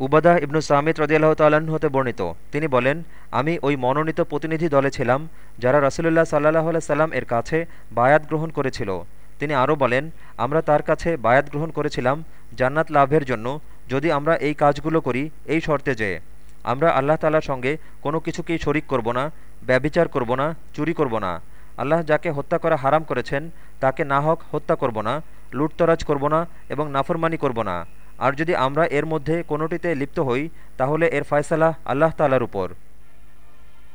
উবাদাহ ইবনু সামিত রদিয়াল্লাহ তাল্লাহ্ন হতে বর্ণিত। তিনি বলেন, আমি ওই মনোনীত প্রতিনিধি দলে ছিলাম যারা রসুলুল্লাহ সাল্লাহ সাল্লাম এর কাছে বায়াত গ্রহণ করেছিল। তিনি আরও বলেন, আমরা তার কাছে বায়াত গ্রহণ করেছিলাম জান্নাত লাভের জন্য, যদি আমরা এই কাজগুলো করি, এই শর্তে যে, আমরা আল্লাহ তালার সঙ্গে কোনো কিছুকেই শরিক করব না ব্যবিচার করব না, চুরি করব না। আল্লাহ যাকে হত্যা করা হারাম করেছেন, তাকে না হক হত্যা করব না, লুটতরাজ করব না এবং নাফরমানি করব না। আর যদি আমরা এর মধ্যে কোনোটিতে লিপ্ত হই তাহলে এর ফয়সালা আল্লাহ তালার উপর।